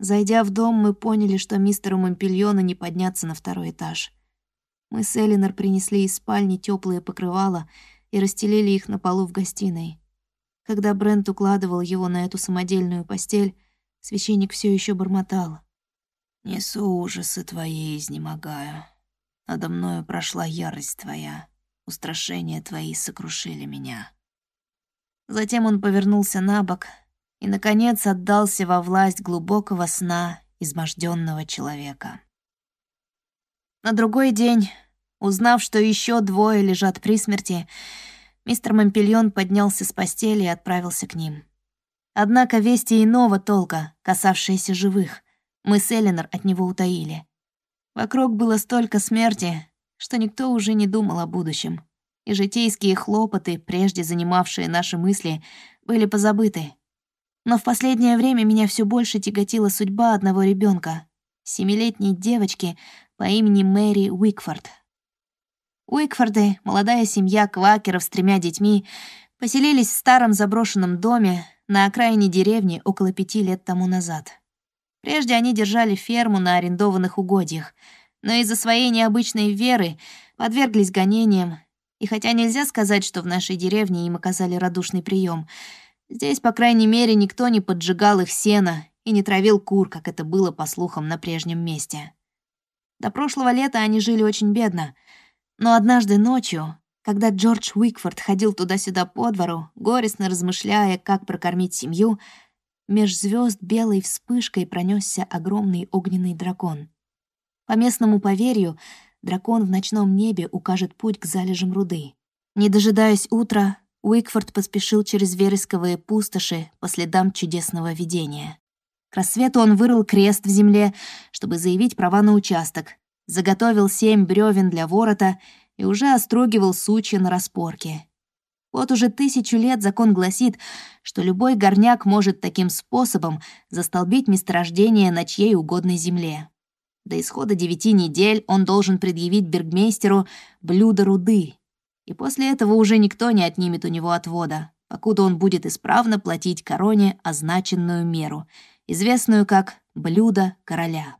Зайдя в дом, мы поняли, что мистеру Мампельону не подняться на второй этаж. Мы с Элинор принесли из спальни теплые покрывала и расстелили их на полу в гостиной. Когда Брент укладывал его на эту самодельную постель, священник все еще бормотал. «Несу ужасы твои, изнемогаю. Надо мною прошла ярость твоя. Устрашения твои сокрушили меня». Затем он повернулся на бок и, наконец, отдался во власть глубокого сна изможденного человека. На другой день, узнав, что еще двое лежат при смерти, мистер Мампельон поднялся с постели и отправился к ним. Однако вести иного толка, касавшиеся живых, мы с Эленор от него утаили. Вокруг было столько смерти, что никто уже не думал о будущем, и житейские хлопоты, прежде занимавшие наши мысли, были позабыты. Но в последнее время меня все больше тяготила судьба одного ребенка, семилетней девочки, по имени Мэри Уикфорд. Уикфорды, молодая семья квакеров с тремя детьми, поселились в старом заброшенном доме на окраине деревни около пяти лет тому назад. Прежде они держали ферму на арендованных угодьях, но из-за своей необычной веры подверглись гонениям, и хотя нельзя сказать, что в нашей деревне им оказали радушный прием, здесь, по крайней мере, никто не поджигал их сено и не травил кур, как это было, по слухам, на прежнем месте. До прошлого лета они жили очень бедно. Но однажды ночью, когда Джордж Уикфорд ходил туда-сюда по двору, горестно размышляя, как прокормить семью, меж звезд белой вспышкой пронесся огромный огненный дракон. По местному поверью, дракон в ночном небе укажет путь к залежам руды. Не дожидаясь утра, Уикфорд поспешил через вересковые пустоши по следам чудесного видения. К рассвету он вырыл крест в земле, чтобы заявить права на участок, заготовил семь бревен для ворота и уже остругивал сучья на распорке. Вот уже тысячу лет закон гласит, что любой горняк может таким способом застолбить месторождение на чьей угодной земле. До исхода девяти недель он должен предъявить бергмейстеру блюдо руды, и после этого уже никто не отнимет у него отвода, покуда он будет исправно платить короне означенную меру — известную как «блюдо короля».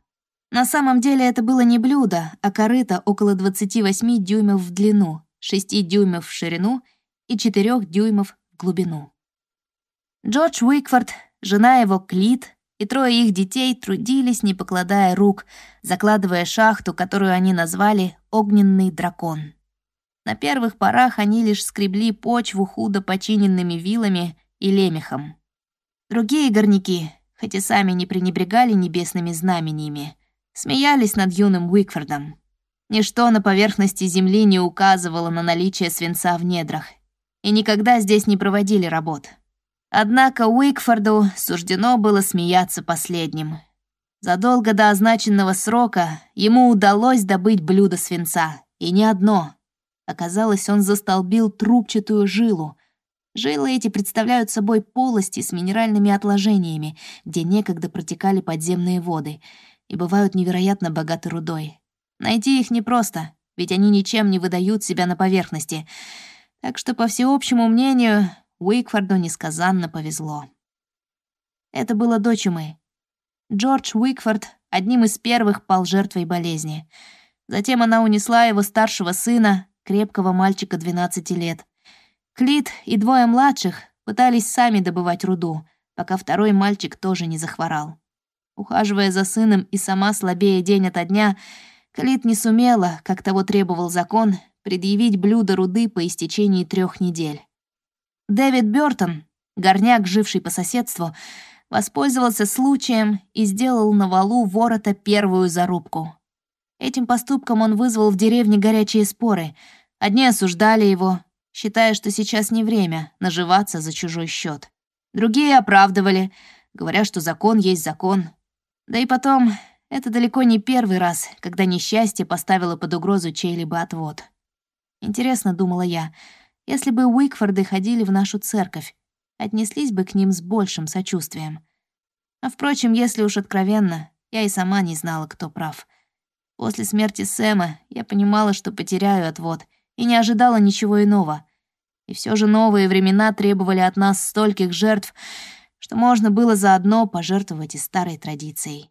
На самом деле это было не блюдо, а корыто около 28 дюймов в длину, 6 дюймов в ширину и 4 дюймов в глубину. Джордж Уикфорд, жена его Клит и трое их детей трудились, не покладая рук, закладывая шахту, которую они назвали «Огненный дракон». На первых порах они лишь скребли почву худо починенными вилами и лемехом. Другие горняки, хоть и сами не пренебрегали небесными знамениями, смеялись над юным Уикфордом. Ничто на поверхности Земли не указывало на наличие свинца в недрах, и никогда здесь не проводили работ. Однако Уикфорду суждено было смеяться последним. Задолго до означенного срока ему удалось добыть блюдо свинца, и не одно. Оказалось, он застолбил трубчатую жилу, Жилы эти представляют собой полости с минеральными отложениями, где некогда протекали подземные воды, и бывают невероятно богаты рудой. Найти их непросто, ведь они ничем не выдают себя на поверхности. Так что, по всеобщему мнению, Уикфорду несказанно повезло. Это было до чумы. Джордж Уикфорд одним из первых пал жертвой болезни. Затем она унесла его старшего сына, крепкого мальчика 12 лет. Клит и двое младших пытались сами добывать руду, пока второй мальчик тоже не захворал. Ухаживая за сыном и сама слабее день ото дня, Клит не сумела, как того требовал закон, предъявить блюдо руды по истечении трех недель. Дэвид Бёртон, горняк, живший по соседству, воспользовался случаем и сделал на валу ворота первую зарубку. Этим поступком он вызвал в деревне горячие споры. Одни осуждали его, считая, что сейчас не время наживаться за чужой счет. Другие оправдывали, говоря, что закон есть закон. Да и потом, это далеко не первый раз, когда несчастье поставило под угрозу чей-либо отвод. Интересно, думала я, если бы Уикфорды ходили в нашу церковь, отнеслись бы к ним с большим сочувствием. А впрочем, если уж откровенно, я и сама не знала, кто прав. После смерти Сэма я понимала, что потеряю отвод — и не ожидала ничего иного. И все же новые времена требовали от нас стольких жертв, что можно было заодно пожертвовать и старой традицией.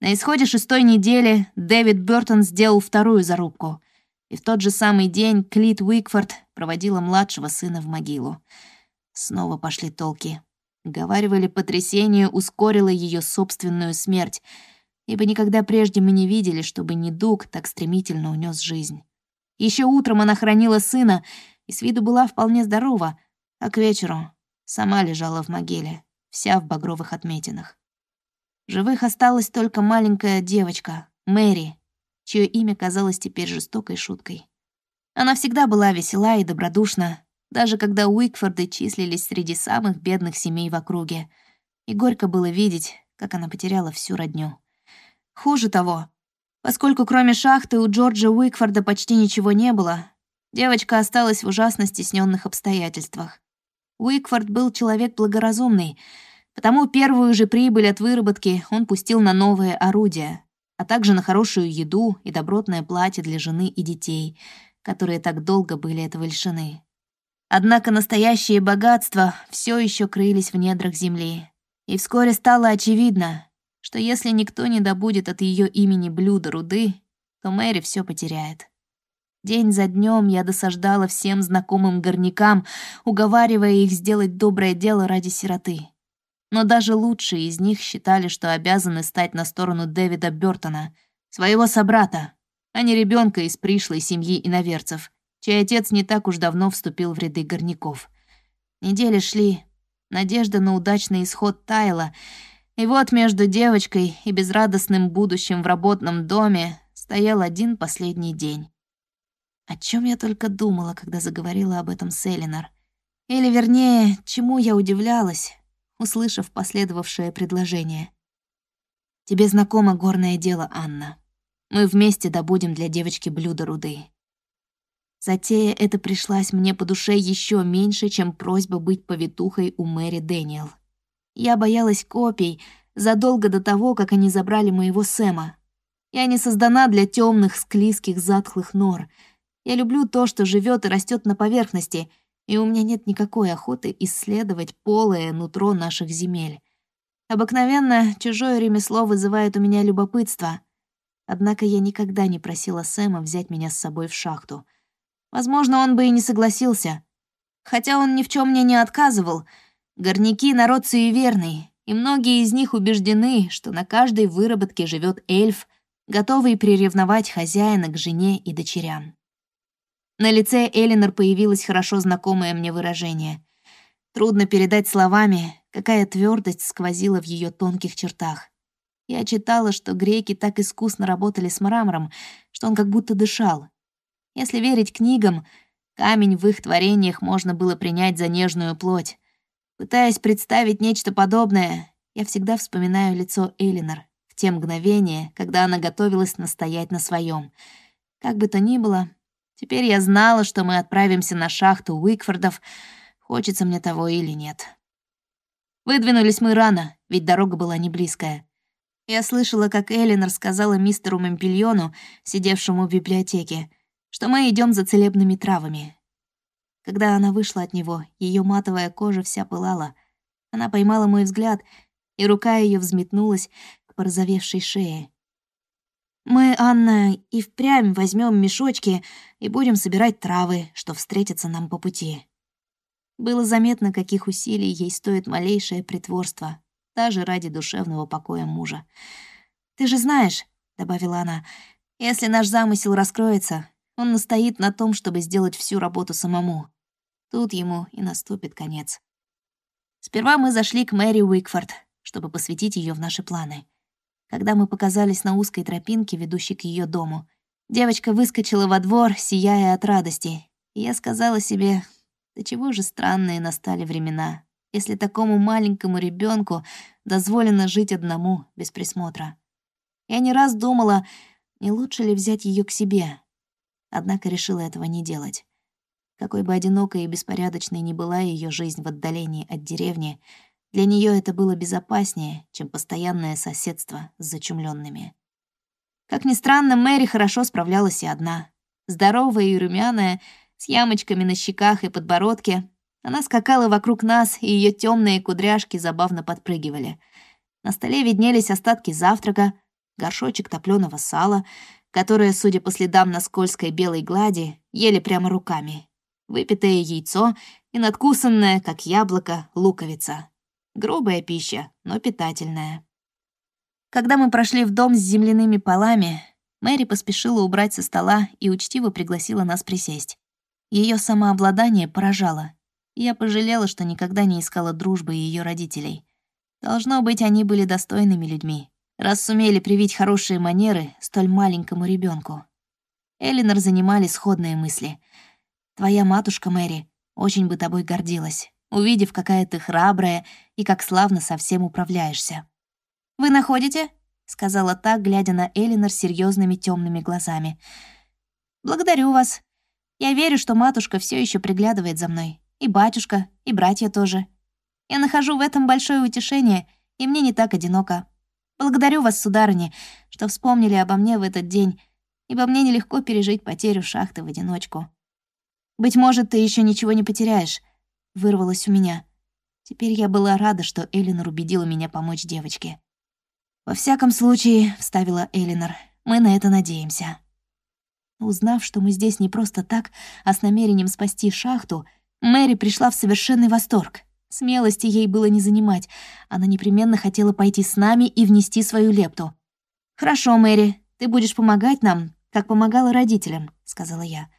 На исходе шестой недели Дэвид Бёртон сделал вторую зарубку, и в тот же самый день Клит Уикфорд проводила младшего сына в могилу. Снова пошли толки. Говаривали, потрясение ускорило ее собственную смерть, ибо никогда прежде мы не видели, чтобы недуг так стремительно унес жизнь. Еще утром она хранила сына и с виду была вполне здорова, а к вечеру сама лежала в могиле, вся в багровых отметинах. Живых осталась только маленькая девочка, Мэри, чье имя казалось теперь жестокой шуткой. Она всегда была весела и добродушна, даже когда Уикфорды числились среди самых бедных семей в округе. И горько было видеть, как она потеряла всю родню. Хуже того, поскольку кроме шахты у Джорджа Уикфорда почти ничего не было, девочка осталась в ужасно стесненных обстоятельствах. Уикфорд был человек благоразумный — Потому первую же прибыль от выработки он пустил на новые орудия, а также на хорошую еду и добротное платье для жены и детей, которые так долго были этого лишены. Однако настоящие богатства все еще крылись в недрах земли. И вскоре стало очевидно, что если никто не добудет от ее имени блюда руды, то Мэри все потеряет. День за днем я досаждала всем знакомым горнякам, уговаривая их сделать доброе дело ради сироты но даже лучшие из них считали, что обязаны стать на сторону Дэвида Бёртона, своего собрата, а не ребенка из пришлой семьи иноверцев, чей отец не так уж давно вступил в ряды горняков. Недели шли, надежда на удачный исход таяла, и вот между девочкой и безрадостным будущим в работном доме стоял один последний день. О чем я только думала, когда заговорила об этом с Элинор. Или, вернее, чему я удивлялась, услышав последовавшее предложение. «Тебе знакомо горное дело, Анна. Мы вместе добудем для девочки блюдо руды». Затея эта пришлась мне по душе еще меньше, чем просьба быть повитухой у Мэри Дэниел. Я боялась копий задолго до того, как они забрали моего Сэма. Я не создана для темных, склизких, затхлых нор. Я люблю то, что живет и растет на поверхности — и у меня нет никакой охоты исследовать полое нутро наших земель. Обыкновенно чужое ремесло вызывает у меня любопытство. Однако я никогда не просила Сэма взять меня с собой в шахту. Возможно, он бы и не согласился. Хотя он ни в чем мне не отказывал. Горняки — народ суеверный, и многие из них убеждены, что на каждой выработке живет эльф, готовый приревновать хозяина к жене и дочерям. На лице Элинор появилось хорошо знакомое мне выражение. Трудно передать словами, какая твердость сквозила в ее тонких чертах. Я читала, что греки так искусно работали с мрамором, что он как будто дышал. Если верить книгам, камень в их творениях можно было принять за нежную плоть. Пытаясь представить нечто подобное, я всегда вспоминаю лицо Элинор в те мгновения, когда она готовилась настоять на своем. Как бы то ни было, Теперь я знала, что мы отправимся на шахту Уикфордов, хочется мне того или нет. Выдвинулись мы рано, ведь дорога была не близкая. Я слышала, как Эллен рассказала мистеру Мемпельону, сидевшему в библиотеке, что мы идем за целебными травами. Когда она вышла от него, ее матовая кожа вся пылала. Она поймала мой взгляд, и рука ее взметнулась к порозовевшей шее. Мы, Анна, и впрямь возьмем мешочки и будем собирать травы, что встретятся нам по пути. Было заметно, каких усилий ей стоит малейшее притворство, даже ради душевного покоя мужа. «Ты же знаешь», — добавила она, — «если наш замысел раскроется, он настоит на том, чтобы сделать всю работу самому. Тут ему и наступит конец». Сперва мы зашли к Мэри Уикфорд, чтобы посвятить ее в наши планы. Когда мы показались на узкой тропинке, ведущей к ее дому, девочка выскочила во двор, сияя от радости. И я сказала себе, да чего же странные настали времена, если такому маленькому ребенку дозволено жить одному, без присмотра. Я не раз думала, не лучше ли взять ее к себе. Однако решила этого не делать. Какой бы одинокой и беспорядочной ни была ее жизнь в отдалении от деревни, для нее это было безопаснее, чем постоянное соседство с зачумленными. Как ни странно, Мэри хорошо справлялась и одна. Здоровая и румяная, с ямочками на щеках и подбородке, Она скакала вокруг нас, и ее темные кудряшки забавно подпрыгивали. На столе виднелись остатки завтрака, горшочек топленого сала, которое, судя по следам на скользкой белой глади, ели прямо руками, выпитое яйцо и надкусанное, как яблоко, луковица. Грубая пища, но питательная. Когда мы прошли в дом с земляными полами, Мэри поспешила убрать со стола и учтиво пригласила нас присесть. Ее самообладание поражало. Я пожалела, что никогда не искала дружбы ее родителей. Должно быть, они были достойными людьми, раз сумели привить хорошие манеры столь маленькому ребенку. Элинор занимали сходные мысли. «Твоя матушка, Мэри, очень бы тобой гордилась, увидев, какая ты храбрая и как славно со всем управляешься». «Вы находите?» — сказала та, глядя на Элинор серьезными темными глазами. «Благодарю вас. Я верю, что матушка все еще приглядывает за мной. И батюшка, и братья тоже. Я нахожу в этом большое утешение, и мне не так одиноко. Благодарю вас, сударыни, что вспомнили обо мне в этот день, ибо мне нелегко пережить потерю шахты в одиночку. Быть может, ты еще ничего не потеряешь, вырвалось у меня. Теперь я была рада, что Элинор убедила меня помочь девочке. «Во всяком случае», — вставила Элинор, — «мы на это надеемся». Узнав, что мы здесь не просто так, а с намерением спасти шахту, Мэри пришла в совершенный восторг. Смелости ей было не занимать. Она непременно хотела пойти с нами и внести свою лепту. «Хорошо, Мэри, ты будешь помогать нам, как помогала родителям», — сказала я.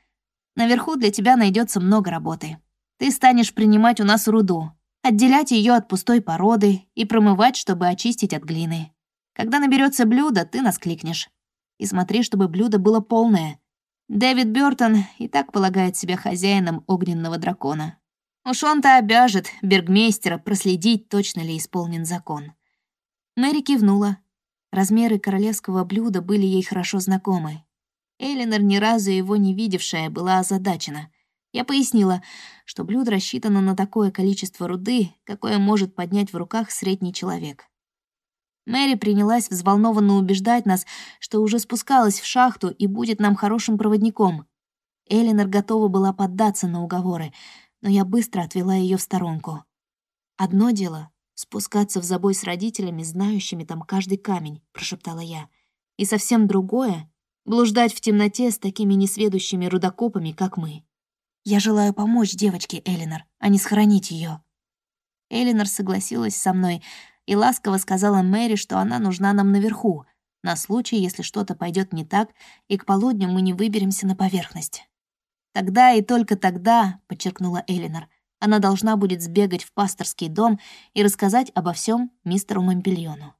«Наверху для тебя найдется много работы. Ты станешь принимать у нас руду, отделять ее от пустой породы и промывать, чтобы очистить от глины. Когда наберется блюдо, ты нас кликнешь. И смотри, чтобы блюдо было полное. Дэвид Бёртон и так полагает себя хозяином огненного дракона. Уж он-то обяжет бергмейстера проследить, точно ли исполнен закон. Мэри кивнула. Размеры королевского блюда были ей хорошо знакомы. Элинор, ни разу его не видевшая, была озадачена. Я пояснила, что блюдо рассчитано на такое количество руды, какое может поднять в руках средний человек. Мэри принялась взволнованно убеждать нас, что уже спускалась в шахту и будет нам хорошим проводником. Элинор готова была поддаться на уговоры, но я быстро отвела ее в сторонку. «Одно дело — спускаться в забой с родителями, знающими там каждый камень», — прошептала я. «И совсем другое — блуждать в темноте с такими несведущими рудокопами, как мы. Я желаю помочь девочке Элинор, а не схоронить ее. Элинор согласилась со мной, и ласково сказала Мэри, что она нужна нам наверху, на случай, если что-то пойдет не так, и к полудню мы не выберемся на поверхность. Тогда и только тогда, подчеркнула Элинор, она должна будет сбегать в пасторский дом и рассказать обо всем мистеру Мампельону.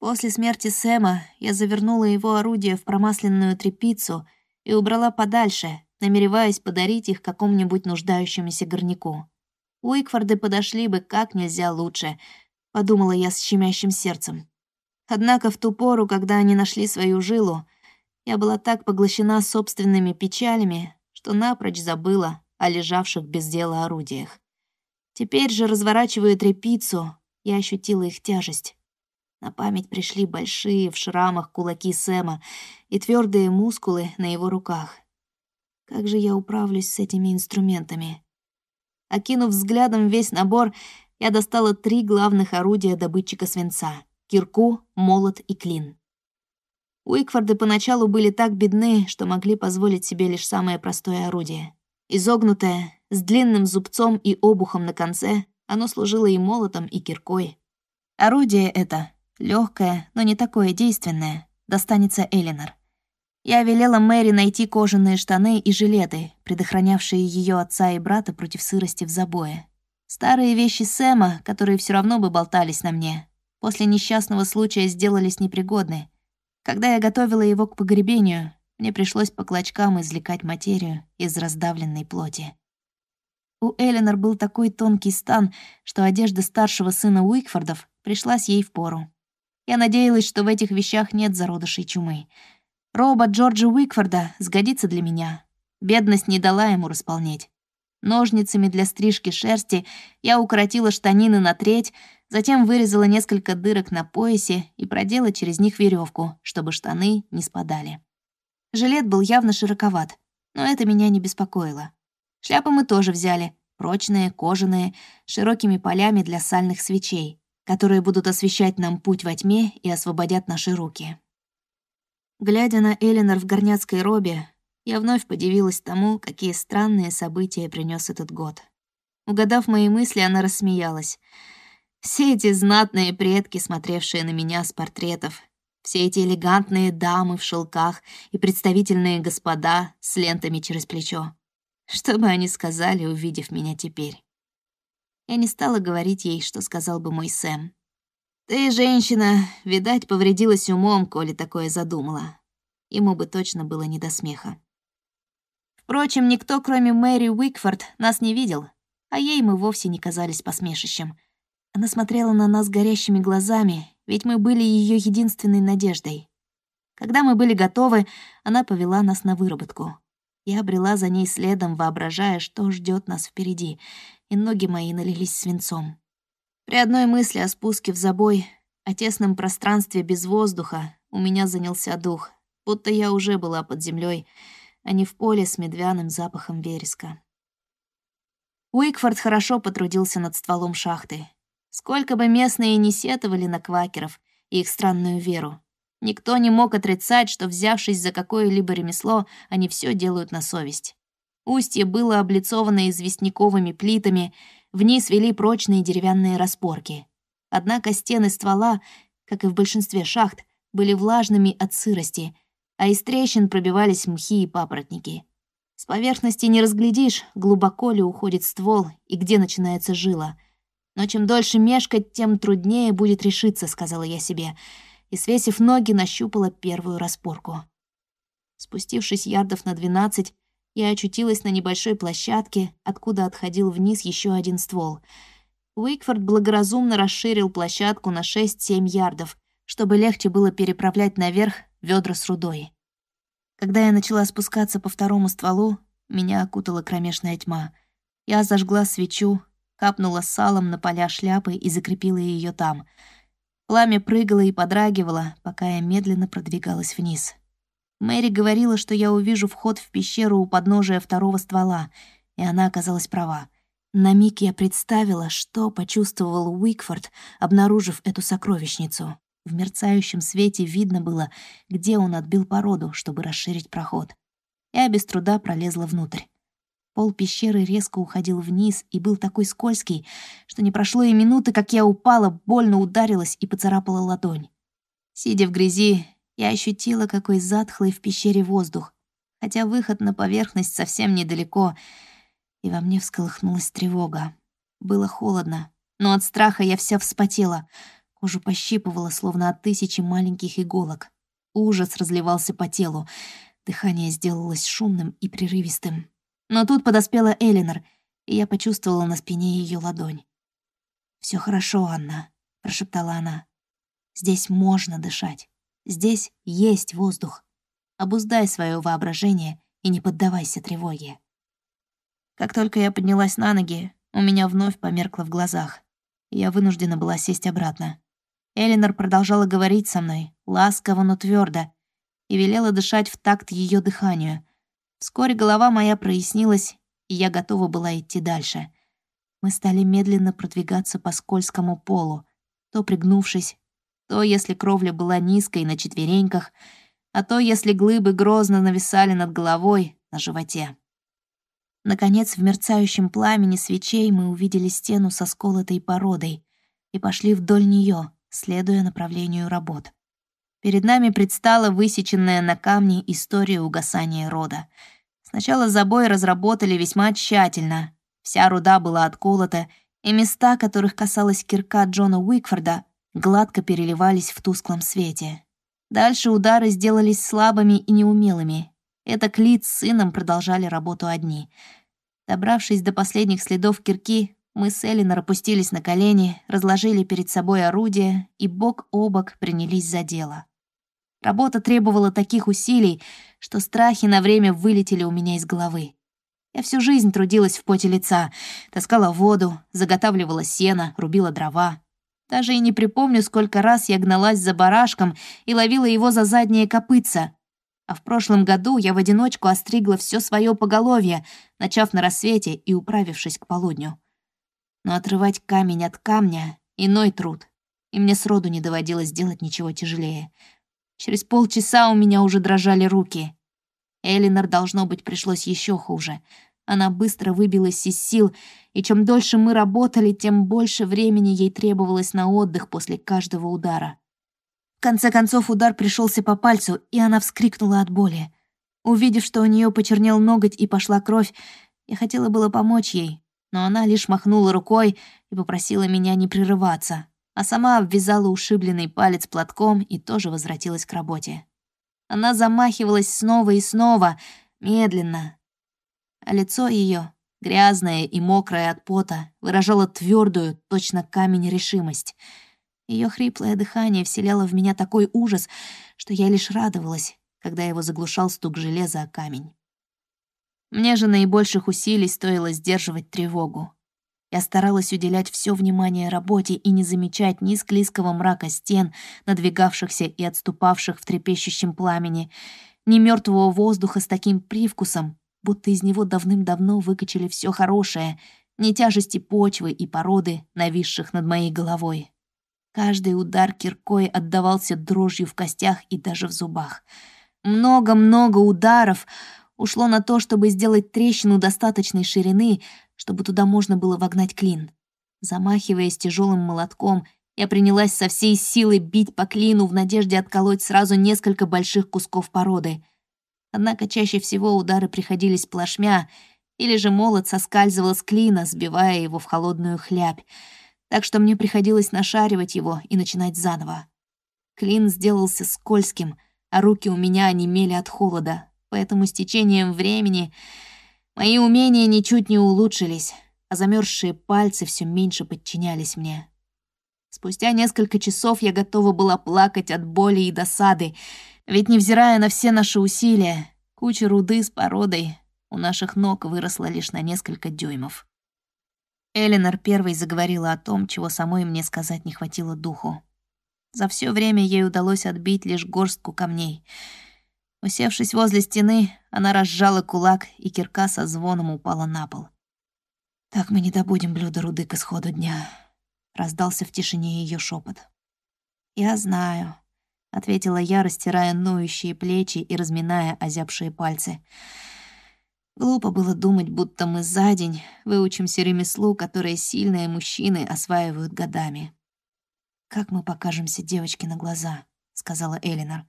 После смерти Сэма я завернула его орудие в промасленную тряпицу и убрала подальше, намереваясь подарить их какому-нибудь нуждающемуся горняку. Уикфорды подошли бы как нельзя лучше, — подумала я с щемящим сердцем. Однако в ту пору, когда они нашли свою жилу, я была так поглощена собственными печалями, что напрочь забыла о лежавших без дела орудиях. Теперь же, разворачивая тряпицу, я ощутила их тяжесть. На память пришли большие в шрамах кулаки Сэма и твердые мускулы на его руках. Как же я управлюсь с этими инструментами? Окинув взглядом весь набор, я достала три главных орудия добытчика свинца — кирку, молот и клин. Уикфорды поначалу были так бедны, что могли позволить себе лишь самое простое орудие. Изогнутое, с длинным зубцом и обухом на конце, оно служило и молотом, и киркой. Орудие это, легкое, но не такое действенное, достанется Элинор. Я велела Мэри найти кожаные штаны и жилеты, предохранявшие ее отца и брата против сырости в забое. Старые вещи Сэма, которые все равно бы болтались на мне, после несчастного случая сделались непригодны. Когда я готовила его к погребению, мне пришлось по клочкам извлекать материю из раздавленной плоти. У Эленор был такой тонкий стан, что одежда старшего сына Уикфордов пришлась ей в пору. Я надеялась, что в этих вещах нет зародышей чумы. Роба Джорджа Уикфорда сгодится для меня. Бедность не дала ему располнеть. Ножницами для стрижки шерсти я укоротила штанины на треть, затем вырезала несколько дырок на поясе и продела через них веревку, чтобы штаны не спадали. Жилет был явно широковат, но это меня не беспокоило. Шляпу мы тоже взяли, Прочные, кожаные, широкими полями для сальных свечей, которые будут освещать нам путь во тьме и освободят наши руки. Глядя на Эленор в горняцкой робе, я вновь подивилась тому, какие странные события принес этот год. Угадав мои мысли, она рассмеялась. Все эти знатные предки, смотревшие на меня с портретов, все эти элегантные дамы в шелках и представительные господа с лентами через плечо. Что бы они сказали, увидев меня теперь? Я не стала говорить ей, что сказал бы мой Сэм. «Ты, женщина, видать, повредилась умом, коли такое задумала». Ему бы точно было не до смеха. Впрочем, никто, кроме Мэри Уикфорд, нас не видел, а ей мы вовсе не казались посмешищем. Она смотрела на нас горящими глазами, ведь мы были ее единственной надеждой. Когда мы были готовы, она повела нас на выработку. Я обрела за ней следом, воображая, что ждет нас впереди, и ноги мои налились свинцом. При одной мысли о спуске в забой, о тесном пространстве без воздуха, у меня занялся дух, будто я уже была под землей, а не в поле с медвяным запахом вереска. Уикфорд хорошо потрудился над стволом шахты. Сколько бы местные не сетовали на квакеров и их странную веру, Никто не мог отрицать, что, взявшись за какое-либо ремесло, они все делают на совесть. Устье было облицовано известняковыми плитами, вниз вели прочные деревянные распорки. Однако стены ствола, как и в большинстве шахт, были влажными от сырости, а из трещин пробивались мхи и папоротники. С поверхности не разглядишь, глубоко ли уходит ствол и где начинается жила. Но чем дольше мешкать, тем труднее будет решиться, сказала я себе — и, свесив ноги, нащупала первую распорку. Спустившись ярдов на двенадцать, я очутилась на небольшой площадке, откуда отходил вниз еще один ствол. Уикфорд благоразумно расширил площадку на 6-7 ярдов, чтобы легче было переправлять наверх ведра с рудой. Когда я начала спускаться по второму стволу, меня окутала кромешная тьма. Я зажгла свечу, капнула салом на поля шляпы и закрепила ее там — Пламя прыгало и подрагивало, пока я медленно продвигалась вниз. Мэри говорила, что я увижу вход в пещеру у подножия второго ствола, и она оказалась права. На миг я представила, что почувствовал Уикфорд, обнаружив эту сокровищницу. В мерцающем свете видно было, где он отбил породу, чтобы расширить проход. Я без труда пролезла внутрь. Пол пещеры резко уходил вниз и был такой скользкий, что не прошло и минуты, как я упала, больно ударилась и поцарапала ладонь. Сидя в грязи, я ощутила, какой затхлый в пещере воздух, хотя выход на поверхность совсем недалеко, и во мне всколыхнулась тревога. Было холодно, но от страха я вся вспотела, кожу пощипывала, словно от тысячи маленьких иголок. Ужас разливался по телу, дыхание сделалось шумным и прерывистым. Но тут подоспела Элинор, и я почувствовала на спине ее ладонь. Все хорошо, Анна», — прошептала она. «Здесь можно дышать. Здесь есть воздух. Обуздай свое воображение и не поддавайся тревоге». Как только я поднялась на ноги, у меня вновь померкло в глазах, я вынуждена была сесть обратно. Элинор продолжала говорить со мной, ласково, но твердо, и велела дышать в такт ее дыханию, Вскоре голова моя прояснилась, и я готова была идти дальше. Мы стали медленно продвигаться по скользкому полу, то пригнувшись, то, если кровля была низкой на четвереньках, а то, если глыбы грозно нависали над головой на животе. Наконец, в мерцающем пламени свечей мы увидели стену со сколотой породой и пошли вдоль нее, следуя направлению работ. Перед нами предстала высеченная на камне история угасания рода. Сначала забой разработали весьма тщательно. Вся руда была отколота, и места, которых касалась кирка Джона Уикфорда, гладко переливались в тусклом свете. Дальше удары сделались слабыми и неумелыми. Это Клит с сыном продолжали работу одни. Добравшись до последних следов кирки, мы с Эллинор опустились на колени, разложили перед собой орудие и бок о бок принялись за дело. Работа требовала таких усилий, что страхи на время вылетели у меня из головы. Я всю жизнь трудилась в поте лица, таскала воду, заготавливала сено, рубила дрова. Даже и не припомню, сколько раз я гналась за барашком и ловила его за задние копытца. А в прошлом году я в одиночку остригла все свое поголовье, начав на рассвете и управившись к полудню. Но отрывать камень от камня — иной труд, и мне сроду не доводилось делать ничего тяжелее. Через полчаса у меня уже дрожали руки. Элинор, должно быть, пришлось еще хуже. Она быстро выбилась из сил, и чем дольше мы работали, тем больше времени ей требовалось на отдых после каждого удара. В конце концов удар пришелся по пальцу, и она вскрикнула от боли. Увидев, что у нее почернел ноготь и пошла кровь, я хотела было помочь ей, но она лишь махнула рукой и попросила меня не прерываться, а сама обвязала ушибленный палец платком и тоже возвратилась к работе. Она замахивалась снова и снова, медленно, а лицо ее, грязное и мокрое от пота, выражало твердую, точно камень решимость — ее хриплое дыхание вселяло в меня такой ужас, что я лишь радовалась, когда его заглушал стук железа о камень. Мне же наибольших усилий стоило сдерживать тревогу. Я старалась уделять все внимание работе и не замечать ни склизкого мрака стен, надвигавшихся и отступавших в трепещущем пламени, ни мертвого воздуха с таким привкусом, будто из него давным-давно выкачали все хорошее, ни тяжести почвы и породы, нависших над моей головой. Каждый удар киркой отдавался дрожью в костях и даже в зубах. Много-много ударов ушло на то, чтобы сделать трещину достаточной ширины, чтобы туда можно было вогнать клин. Замахиваясь тяжелым молотком, я принялась со всей силы бить по клину в надежде отколоть сразу несколько больших кусков породы. Однако чаще всего удары приходились плашмя, или же молот соскальзывал с клина, сбивая его в холодную хлябь так что мне приходилось нашаривать его и начинать заново. Клин сделался скользким, а руки у меня онемели от холода, поэтому с течением времени мои умения ничуть не улучшились, а замерзшие пальцы все меньше подчинялись мне. Спустя несколько часов я готова была плакать от боли и досады, ведь, невзирая на все наши усилия, куча руды с породой у наших ног выросла лишь на несколько дюймов. Эленор первой заговорила о том, чего самой мне сказать не хватило духу. За все время ей удалось отбить лишь горстку камней. Усевшись возле стены, она разжала кулак, и кирка со звоном упала на пол. «Так мы не добудем блюда руды к исходу дня», — раздался в тишине ее шепот. «Я знаю», — ответила я, растирая ноющие плечи и разминая озябшие пальцы. Глупо было думать, будто мы за день выучимся ремеслу, которое сильные мужчины осваивают годами. «Как мы покажемся девочке на глаза?» — сказала Элинор.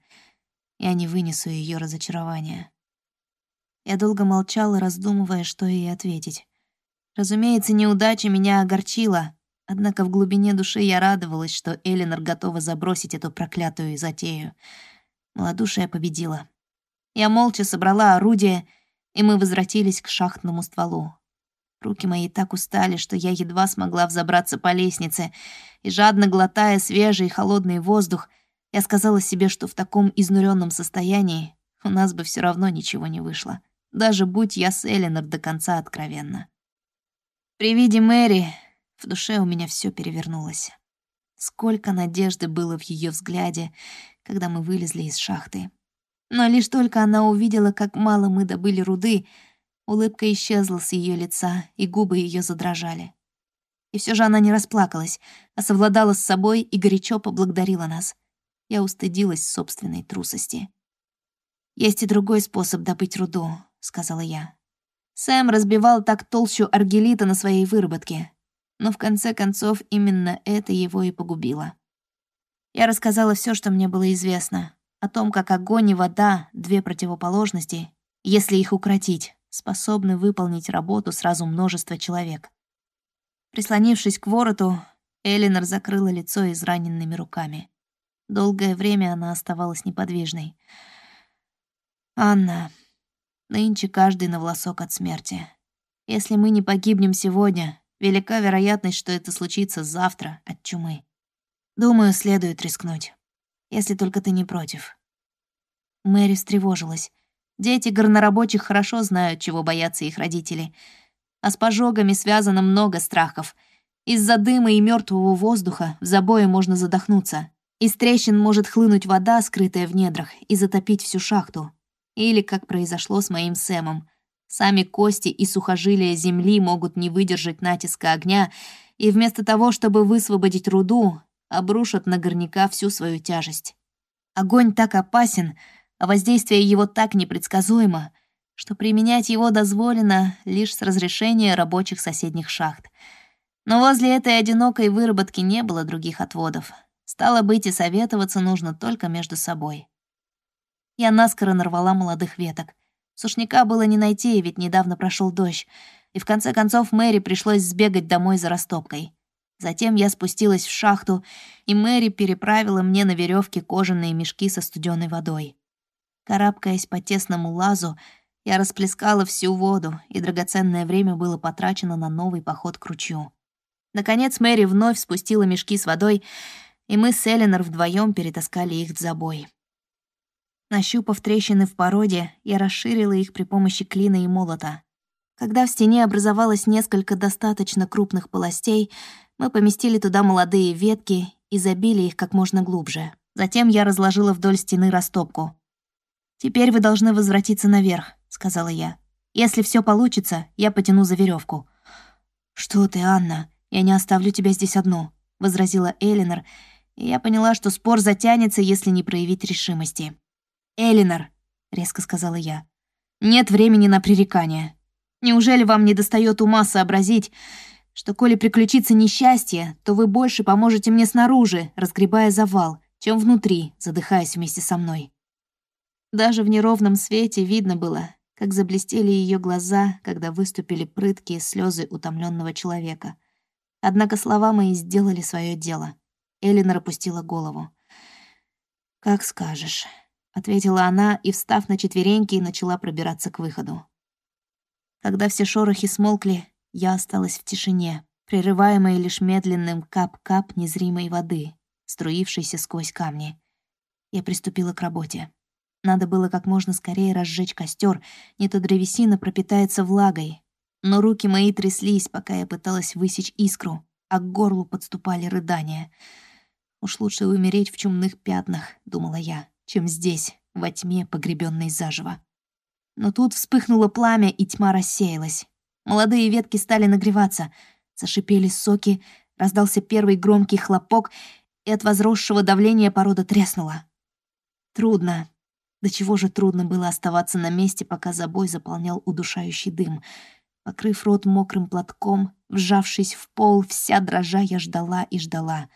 «Я не вынесу ее разочарования». Я долго молчала, раздумывая, что ей ответить. Разумеется, неудача меня огорчила, однако в глубине души я радовалась, что Элинор готова забросить эту проклятую затею. Молодушие победила. Я молча собрала орудие — и мы возвратились к шахтному стволу. Руки мои так устали, что я едва смогла взобраться по лестнице, и, жадно глотая свежий и холодный воздух, я сказала себе, что в таком изнуренном состоянии у нас бы все равно ничего не вышло, даже будь я с Эленор до конца откровенна. При виде Мэри в душе у меня все перевернулось. Сколько надежды было в ее взгляде, когда мы вылезли из шахты. Но лишь только она увидела, как мало мы добыли руды, улыбка исчезла с ее лица, и губы ее задрожали. И все же она не расплакалась, а совладала с собой и горячо поблагодарила нас. Я устыдилась собственной трусости. «Есть и другой способ добыть руду», — сказала я. Сэм разбивал так толщу аргелита на своей выработке, но в конце концов именно это его и погубило. Я рассказала все, что мне было известно, о том, как огонь и вода — две противоположности, если их укротить, способны выполнить работу сразу множества человек. Прислонившись к вороту, Элинор закрыла лицо израненными руками. Долгое время она оставалась неподвижной. «Анна, нынче каждый на волосок от смерти. Если мы не погибнем сегодня, велика вероятность, что это случится завтра от чумы. Думаю, следует рискнуть если только ты не против». Мэри встревожилась. Дети горнорабочих хорошо знают, чего боятся их родители. А с пожогами связано много страхов. Из-за дыма и мертвого воздуха в забое можно задохнуться. Из трещин может хлынуть вода, скрытая в недрах, и затопить всю шахту. Или как произошло с моим Сэмом. Сами кости и сухожилия земли могут не выдержать натиска огня, и вместо того, чтобы высвободить руду, обрушат на горняка всю свою тяжесть. Огонь так опасен, а воздействие его так непредсказуемо, что применять его дозволено лишь с разрешения рабочих соседних шахт. Но возле этой одинокой выработки не было других отводов. Стало быть, и советоваться нужно только между собой. Я наскоро нарвала молодых веток. Сушняка было не найти, ведь недавно прошел дождь, и в конце концов Мэри пришлось сбегать домой за растопкой. Затем я спустилась в шахту, и Мэри переправила мне на веревке кожаные мешки со студеной водой. Карабкаясь по тесному лазу, я расплескала всю воду, и драгоценное время было потрачено на новый поход к ручью. Наконец Мэри вновь спустила мешки с водой, и мы с Эленор вдвоем перетаскали их в забой. Нащупав трещины в породе, я расширила их при помощи клина и молота. Когда в стене образовалось несколько достаточно крупных полостей, мы поместили туда молодые ветки и забили их как можно глубже. Затем я разложила вдоль стены растопку. «Теперь вы должны возвратиться наверх сказала я. «Если все получится, я потяну за веревку. «Что ты, Анна? Я не оставлю тебя здесь одну», — возразила Элинор, и я поняла, что спор затянется, если не проявить решимости. «Элинор», — резко сказала я, — «нет времени на пререкания. Неужели вам не достает ума сообразить, что, коли приключится несчастье, то вы больше поможете мне снаружи, разгребая завал, чем внутри, задыхаясь вместе со мной?» Даже в неровном свете видно было, как заблестели ее глаза, когда выступили прыткие слезы утомленного человека. Однако слова мои сделали свое дело. Элинор опустила голову. «Как скажешь», — ответила она и, встав на четвереньки, начала пробираться к выходу. Когда все шорохи смолкли, я осталась в тишине, прерываемой лишь медленным кап-кап незримой воды, струившейся сквозь камни. Я приступила к работе. Надо было как можно скорее разжечь костер, не то древесина пропитается влагой. Но руки мои тряслись, пока я пыталась высечь искру, а к горлу подступали рыдания. «Уж лучше умереть в чумных пятнах», — думала я, «чем здесь, во тьме, погребенной заживо». Но тут вспыхнуло пламя, и тьма рассеялась. Молодые ветки стали нагреваться, зашипели соки, раздался первый громкий хлопок, и от возросшего давления порода треснула. Трудно, до чего же трудно было оставаться на месте, пока забой заполнял удушающий дым. Покрыв рот мокрым платком, вжавшись в пол, вся дрожа я ждала и ждала.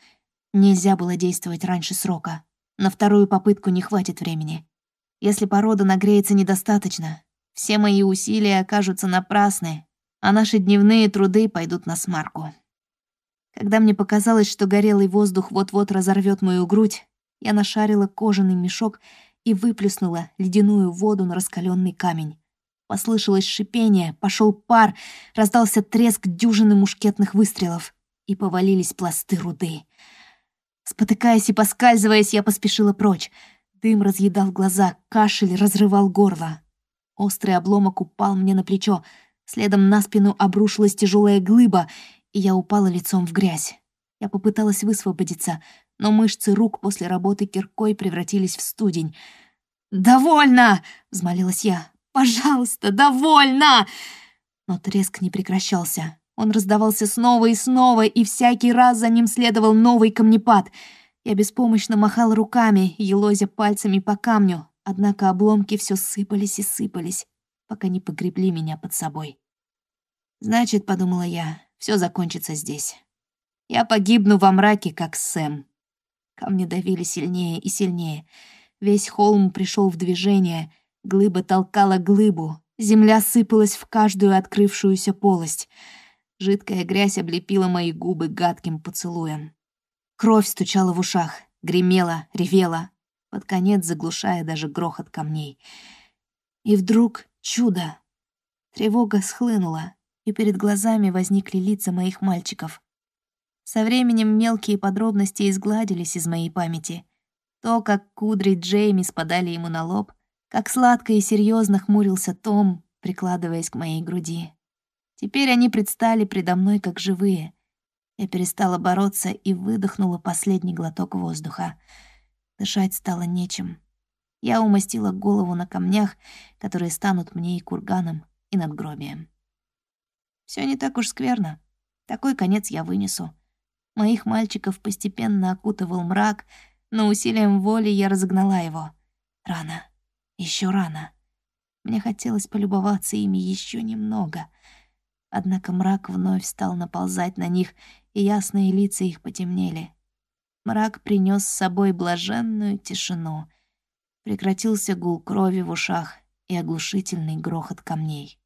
Нельзя было действовать раньше срока. На вторую попытку не хватит времени. Если порода нагреется недостаточно, все мои усилия окажутся напрасны, а наши дневные труды пойдут на смарку. Когда мне показалось, что горелый воздух вот-вот разорвет мою грудь, я нашарила кожаный мешок и выплеснула ледяную воду на раскаленный камень. Послышалось шипение, пошел пар, раздался треск дюжины мушкетных выстрелов, и повалились пласты руды. Спотыкаясь и поскальзываясь, я поспешила прочь. Дым разъедал глаза, кашель разрывал горло. Острый обломок упал мне на плечо, следом на спину обрушилась тяжелая глыба, и я упала лицом в грязь. Я попыталась высвободиться, но мышцы рук после работы киркой превратились в студень. «Довольно!» — взмолилась я. «Пожалуйста, довольно!» Но треск не прекращался. Он раздавался снова и снова, и всякий раз за ним следовал новый камнепад. Я беспомощно махала руками, елозя пальцами по камню, однако обломки все сыпались и сыпались, пока не погребли меня под собой. «Значит, — подумала я, — все закончится здесь. Я погибну во мраке, как Сэм». Камни давили сильнее и сильнее. Весь холм пришел в движение, глыба толкала глыбу, земля сыпалась в каждую открывшуюся полость. Жидкая грязь облепила мои губы гадким поцелуем. Кровь стучала в ушах, гремела, ревела, под конец заглушая даже грохот камней. И вдруг чудо! Тревога схлынула, и перед глазами возникли лица моих мальчиков. Со временем мелкие подробности изгладились из моей памяти. То, как кудри Джейми спадали ему на лоб, как сладко и серьезно хмурился Том, прикладываясь к моей груди. Теперь они предстали предо мной как живые. Я перестала бороться и выдохнула последний глоток воздуха. Дышать стало нечем. Я умастила голову на камнях, которые станут мне и курганом, и надгробием. Все не так уж скверно. Такой конец я вынесу. Моих мальчиков постепенно окутывал мрак, но усилием воли я разогнала его. Рано. еще рано. Мне хотелось полюбоваться ими еще немного. Однако мрак вновь стал наползать на них, и ясные лица их потемнели. Мрак принес с собой блаженную тишину. Прекратился гул крови в ушах и оглушительный грохот камней.